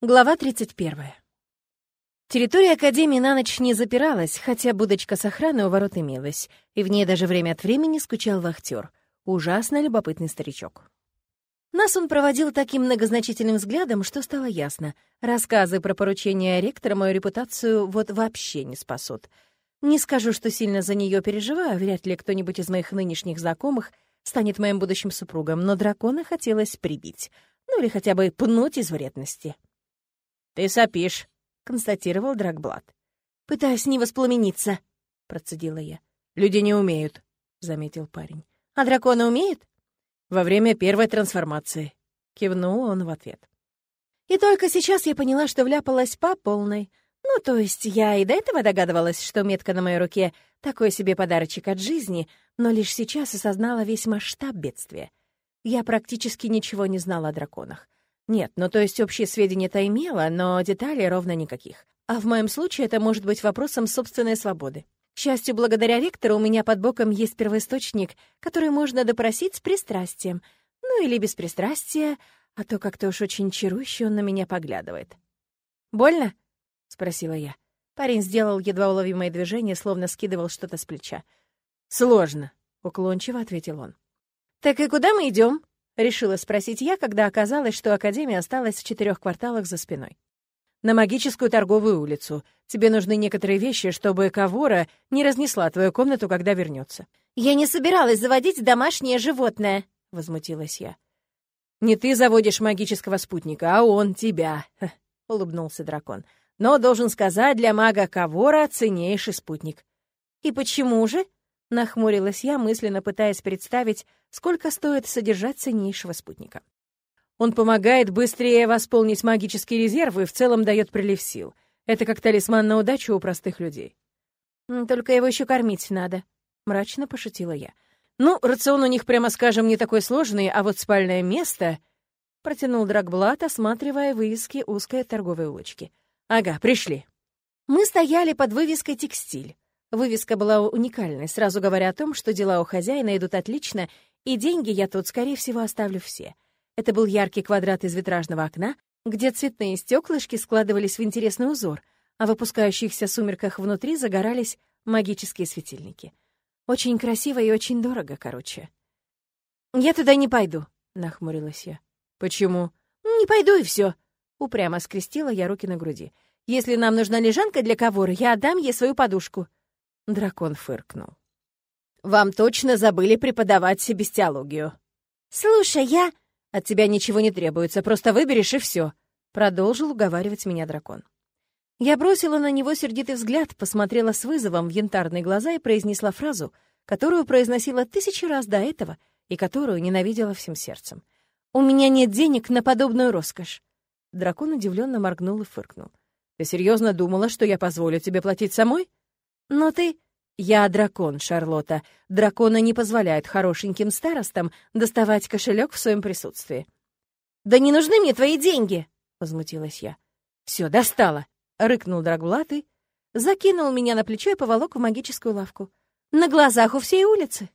Глава 31. Территория Академии на ночь не запиралась, хотя будочка с охраной у ворот имелась, и в ней даже время от времени скучал вахтер. Ужасно любопытный старичок. Нас он проводил таким многозначительным взглядом, что стало ясно. Рассказы про поручение ректора мою репутацию вот вообще не спасут. Не скажу, что сильно за нее переживаю, вряд ли кто-нибудь из моих нынешних знакомых станет моим будущим супругом, но дракона хотелось прибить, ну или хотя бы пнуть из вредности. «Ты сопишь», — констатировал Драгблат. «Пытаюсь не воспламениться», — процедила я. «Люди не умеют», — заметил парень. «А драконы умеют?» «Во время первой трансформации», — кивнул он в ответ. И только сейчас я поняла, что вляпалась по полной. Ну, то есть я и до этого догадывалась, что метка на моей руке — такой себе подарочек от жизни, но лишь сейчас осознала весь масштаб бедствия. Я практически ничего не знала о драконах. Нет, ну то есть общие сведения-то имела, но деталей ровно никаких. А в моем случае это может быть вопросом собственной свободы. К счастью, благодаря ректору у меня под боком есть первоисточник, который можно допросить с пристрастием. Ну или без пристрастия, а то как-то уж очень чарующе он на меня поглядывает. «Больно?» — спросила я. Парень сделал едва уловимое движение, словно скидывал что-то с плеча. «Сложно», — уклончиво ответил он. «Так и куда мы идем? Решила спросить я, когда оказалось, что Академия осталась в четырех кварталах за спиной. «На магическую торговую улицу. Тебе нужны некоторые вещи, чтобы Кавора не разнесла твою комнату, когда вернется. «Я не собиралась заводить домашнее животное», — возмутилась я. «Не ты заводишь магического спутника, а он тебя», — улыбнулся дракон. «Но, должен сказать, для мага Кавора ценнейший спутник». «И почему же?» Нахмурилась я, мысленно пытаясь представить, сколько стоит содержать ценнейшего спутника. Он помогает быстрее восполнить магические резервы и в целом дает прилив сил. Это как талисман на удачу у простых людей. «Только его еще кормить надо», — мрачно пошутила я. «Ну, рацион у них, прямо скажем, не такой сложный, а вот спальное место...» — протянул Драгблат, осматривая вывески узкой торговой улочки. «Ага, пришли». Мы стояли под вывеской «Текстиль». Вывеска была уникальной, сразу говоря о том, что дела у хозяина идут отлично, и деньги я тут, скорее всего, оставлю все. Это был яркий квадрат из витражного окна, где цветные стеклышки складывались в интересный узор, а в опускающихся сумерках внутри загорались магические светильники. Очень красиво и очень дорого, короче. «Я туда не пойду», — нахмурилась я. «Почему?» «Не пойду и все. упрямо скрестила я руки на груди. «Если нам нужна лежанка для ковора, я отдам ей свою подушку». Дракон фыркнул. «Вам точно забыли преподавать себестиологию». «Слушай, я...» «От тебя ничего не требуется, просто выберешь и все», — продолжил уговаривать меня дракон. Я бросила на него сердитый взгляд, посмотрела с вызовом в янтарные глаза и произнесла фразу, которую произносила тысячи раз до этого и которую ненавидела всем сердцем. «У меня нет денег на подобную роскошь». Дракон удивленно моргнул и фыркнул. «Ты серьезно думала, что я позволю тебе платить самой?» «Но ты...» «Я дракон, Шарлотта. Драконы не позволяют хорошеньким старостам доставать кошелек в своем присутствии». «Да не нужны мне твои деньги!» — возмутилась я. «Все, достала!» — рыкнул Драгулатый, закинул меня на плечо и поволок в магическую лавку. «На глазах у всей улицы!»